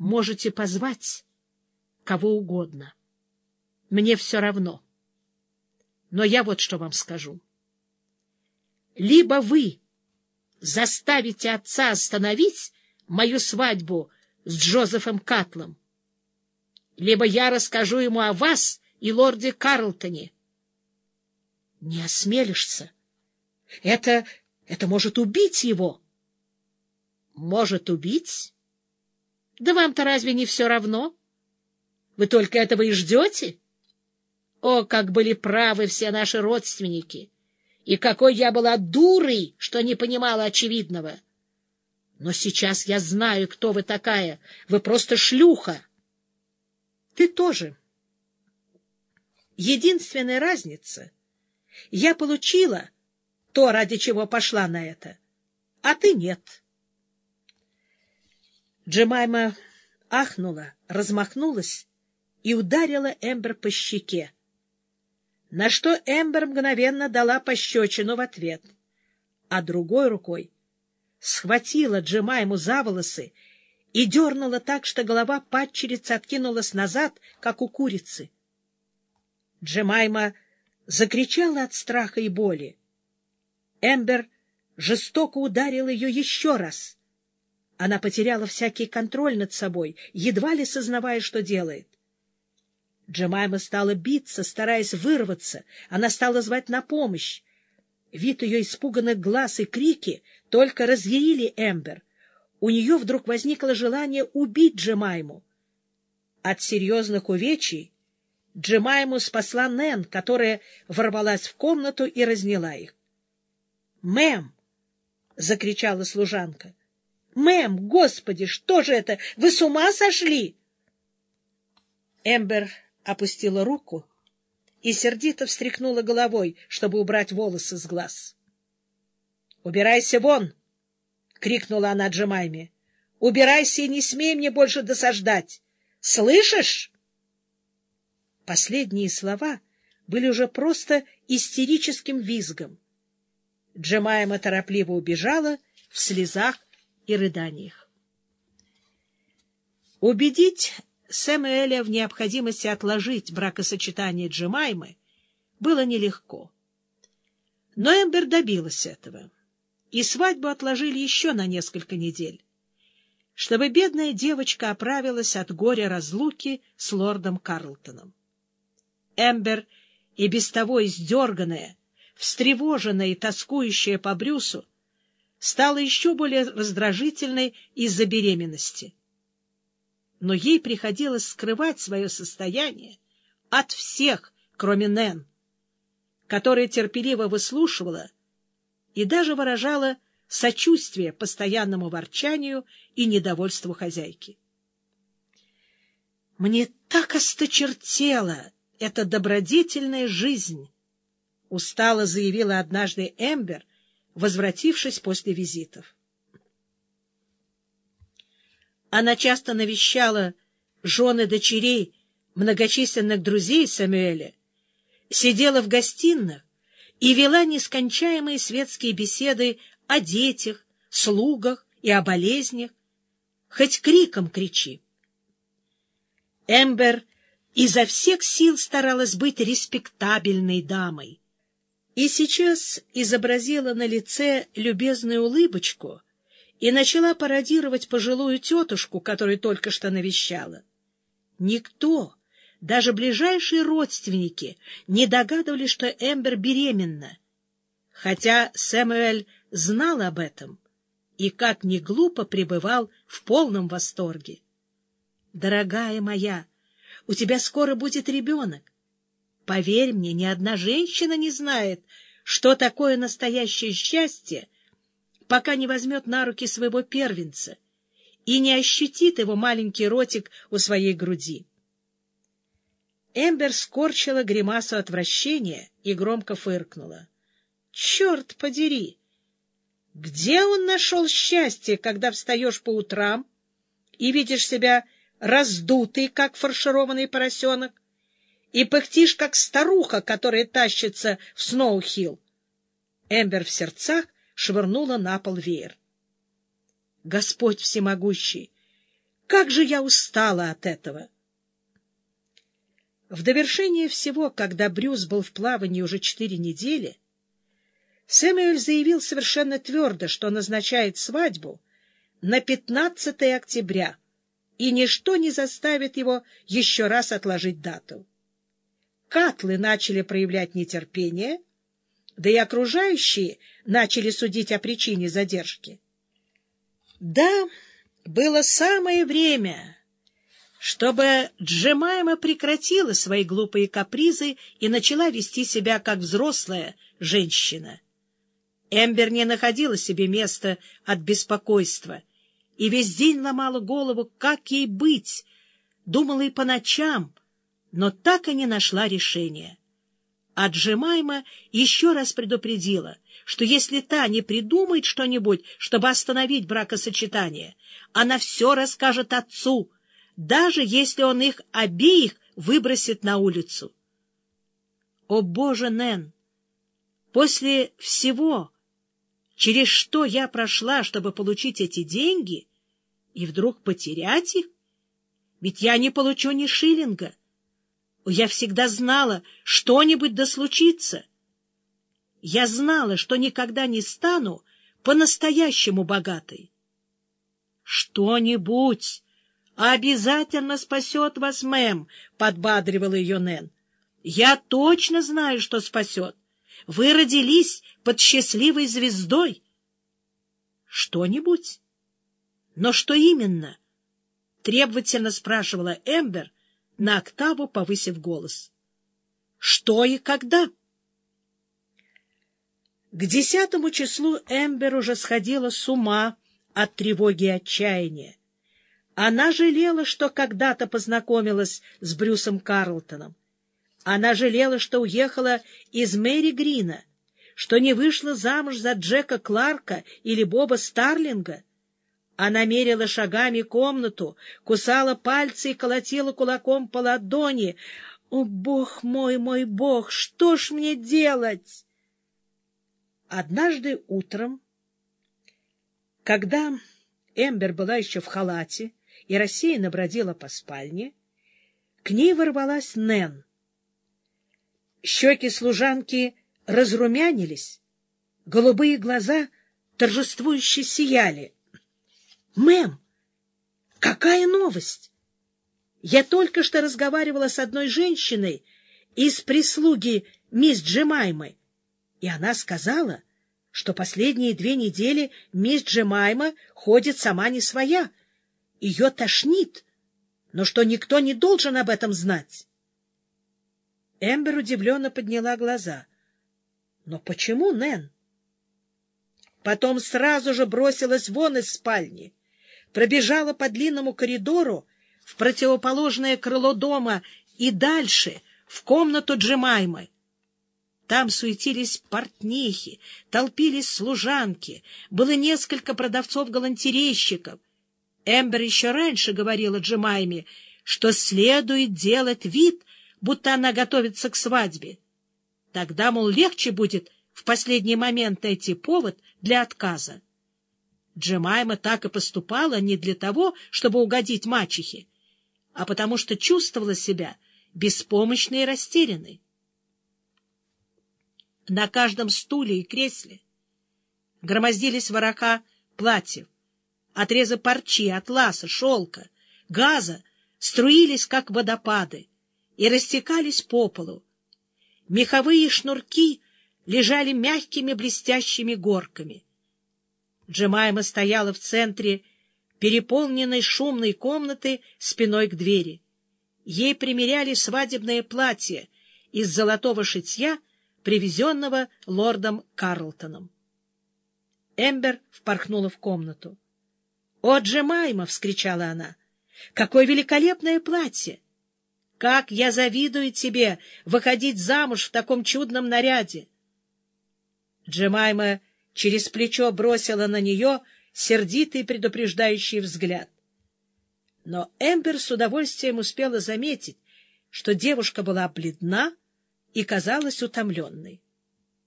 можете позвать кого угодно. Мне все равно. Но я вот что вам скажу. Либо вы заставите отца остановить мою свадьбу с Джозефом Катлом, либо я расскажу ему о вас и лорде Карлтоне. Не осмелишься. Это... это может убить его. Может убить? Да вам-то разве не все равно? Вы только этого и ждете? О, как были правы все наши родственники! И какой я была дурой, что не понимала очевидного! Но сейчас я знаю, кто вы такая. Вы просто шлюха. Ты тоже. Единственная разница — я получила то, ради чего пошла на это, а ты нет. Джемайма ахнула, размахнулась и ударила Эмбер по щеке, на что Эмбер мгновенно дала пощечину в ответ, а другой рукой схватила Джемайму за волосы и дернула так, что голова падчерицы откинулась назад, как у курицы. Джемайма закричала от страха и боли. Эмбер жестоко ударил ее еще раз. Она потеряла всякий контроль над собой, едва ли сознавая, что делает. Джемайма стала биться, стараясь вырваться. Она стала звать на помощь. Вид ее испуганных глаз и крики только разъярили Эмбер — у нее вдруг возникло желание убить Джемайму. От серьезных увечий Джемайму спасла Нэн, которая ворвалась в комнату и разняла их. «Мэм!» — закричала служанка. «Мэм, господи, что же это? Вы с ума сошли?» Эмбер опустила руку и сердито встряхнула головой, чтобы убрать волосы с глаз. «Убирайся вон!» — крикнула она Джемайме. — Убирайся и не смей мне больше досаждать. Слышишь? Последние слова были уже просто истерическим визгом. Джемайма торопливо убежала в слезах и рыданиях. Убедить Сэмуэля в необходимости отложить бракосочетание Джемаймы было нелегко. Но Эмбер добилась этого и свадьбу отложили еще на несколько недель, чтобы бедная девочка оправилась от горя разлуки с лордом Карлтоном. Эмбер, и без того издерганная, встревоженная и тоскующая по Брюсу, стала еще более раздражительной из-за беременности. Но ей приходилось скрывать свое состояние от всех, кроме Нэн, которая терпеливо выслушивала и даже выражала сочувствие постоянному ворчанию и недовольству хозяйки. «Мне так осточертела эта добродетельная жизнь!» — устало заявила однажды Эмбер, возвратившись после визитов. Она часто навещала жены дочерей многочисленных друзей Самуэля, сидела в гостиных и вела нескончаемые светские беседы о детях, слугах и о болезнях. Хоть криком кричи. Эмбер изо всех сил старалась быть респектабельной дамой. И сейчас изобразила на лице любезную улыбочку и начала пародировать пожилую тетушку, которую только что навещала. Никто даже ближайшие родственники не догадывались, что Эмбер беременна, хотя Сэмюэль знал об этом и, как ни глупо, пребывал в полном восторге. «Дорогая моя, у тебя скоро будет ребенок. Поверь мне, ни одна женщина не знает, что такое настоящее счастье, пока не возьмет на руки своего первенца и не ощутит его маленький ротик у своей груди. Эмбер скорчила гримасу отвращения и громко фыркнула. — Черт подери! Где он нашел счастье, когда встаешь по утрам и видишь себя раздутый, как фаршированный поросенок, и пыхтишь, как старуха, которая тащится в Сноухилл? Эмбер в сердцах швырнула на пол веер. — Господь всемогущий! Как же я устала от этого! В довершение всего, когда Брюс был в плавании уже четыре недели, Сэмюэль заявил совершенно твердо, что назначает свадьбу на 15 октября, и ничто не заставит его еще раз отложить дату. Катлы начали проявлять нетерпение, да и окружающие начали судить о причине задержки. Да, было самое время, чтобы Джемайма прекратила свои глупые капризы и начала вести себя как взрослая женщина. Эмбер не находила себе места от беспокойства и весь день ломала голову, как ей быть, думала и по ночам, но так и не нашла решения. А Джемайма еще раз предупредила, что если та не придумает что-нибудь, чтобы остановить бракосочетание, она все расскажет отцу, даже если он их обеих выбросит на улицу. О, Боже, Нэн! После всего, через что я прошла, чтобы получить эти деньги, и вдруг потерять их? Ведь я не получу ни шиллинга. Я всегда знала, что-нибудь да случится. Я знала, что никогда не стану по-настоящему богатой. Что-нибудь обязательно спасет вас, мэм, — подбадривала ее Нэн. Я точно знаю, что спасет. Вы родились под счастливой звездой. Что-нибудь? Но что именно? Требовательно спрашивала Эмбер, на октаву повысив голос. Что и когда? К десятому числу Эмбер уже сходила с ума от тревоги и отчаяния. Она жалела, что когда-то познакомилась с Брюсом Карлтоном. Она жалела, что уехала из Мэри Грина, что не вышла замуж за Джека Кларка или Боба Старлинга. Она мерила шагами комнату, кусала пальцы и колотила кулаком по ладони. «О, бог мой, мой бог, что ж мне делать?» Однажды утром, когда Эмбер была еще в халате и рассеянно бродила по спальне, к ней ворвалась Нэн. Щеки служанки разрумянились, голубые глаза торжествующе сияли. Мэм, какая новость? Я только что разговаривала с одной женщиной из прислуги мисс Джемаймы, и она сказала, что последние две недели мисс Джемайма ходит сама не своя. Ее тошнит, но что никто не должен об этом знать. Эмбер удивленно подняла глаза. — Но почему, Нэн? Потом сразу же бросилась вон из спальни пробежала по длинному коридору в противоположное крыло дома и дальше, в комнату Джемаймы. Там суетились портнихи, толпились служанки, было несколько продавцов-галантерейщиков. Эмбер еще раньше говорила Джемайме, что следует делать вид, будто она готовится к свадьбе. Тогда, мол, легче будет в последний момент найти повод для отказа. Джемайма так и поступала не для того, чтобы угодить мачехе, а потому что чувствовала себя беспомощной и растерянной. На каждом стуле и кресле громоздились вороха платьев, отрезы парчи, атласа, шелка, газа струились, как водопады, и растекались по полу. Меховые шнурки лежали мягкими блестящими горками — Джемайма стояла в центре переполненной шумной комнаты спиной к двери. Ей примеряли свадебное платье из золотого шитья, привезенного лордом Карлтоном. Эмбер впорхнула в комнату. — О, Джемайма! — вскричала она. — Какое великолепное платье! Как я завидую тебе выходить замуж в таком чудном наряде! Джемайма через плечо бросила на нее сердитый предупреждающий взгляд. Но Эмбер с удовольствием успела заметить, что девушка была бледна и казалась утомленной.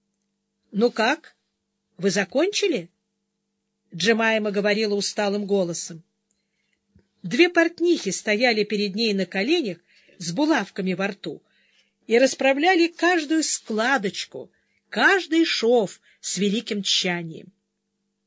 — Ну как? Вы закончили? — Джемайма говорила усталым голосом. Две портнихи стояли перед ней на коленях с булавками во рту и расправляли каждую складочку, каждый шов с великим тщанием.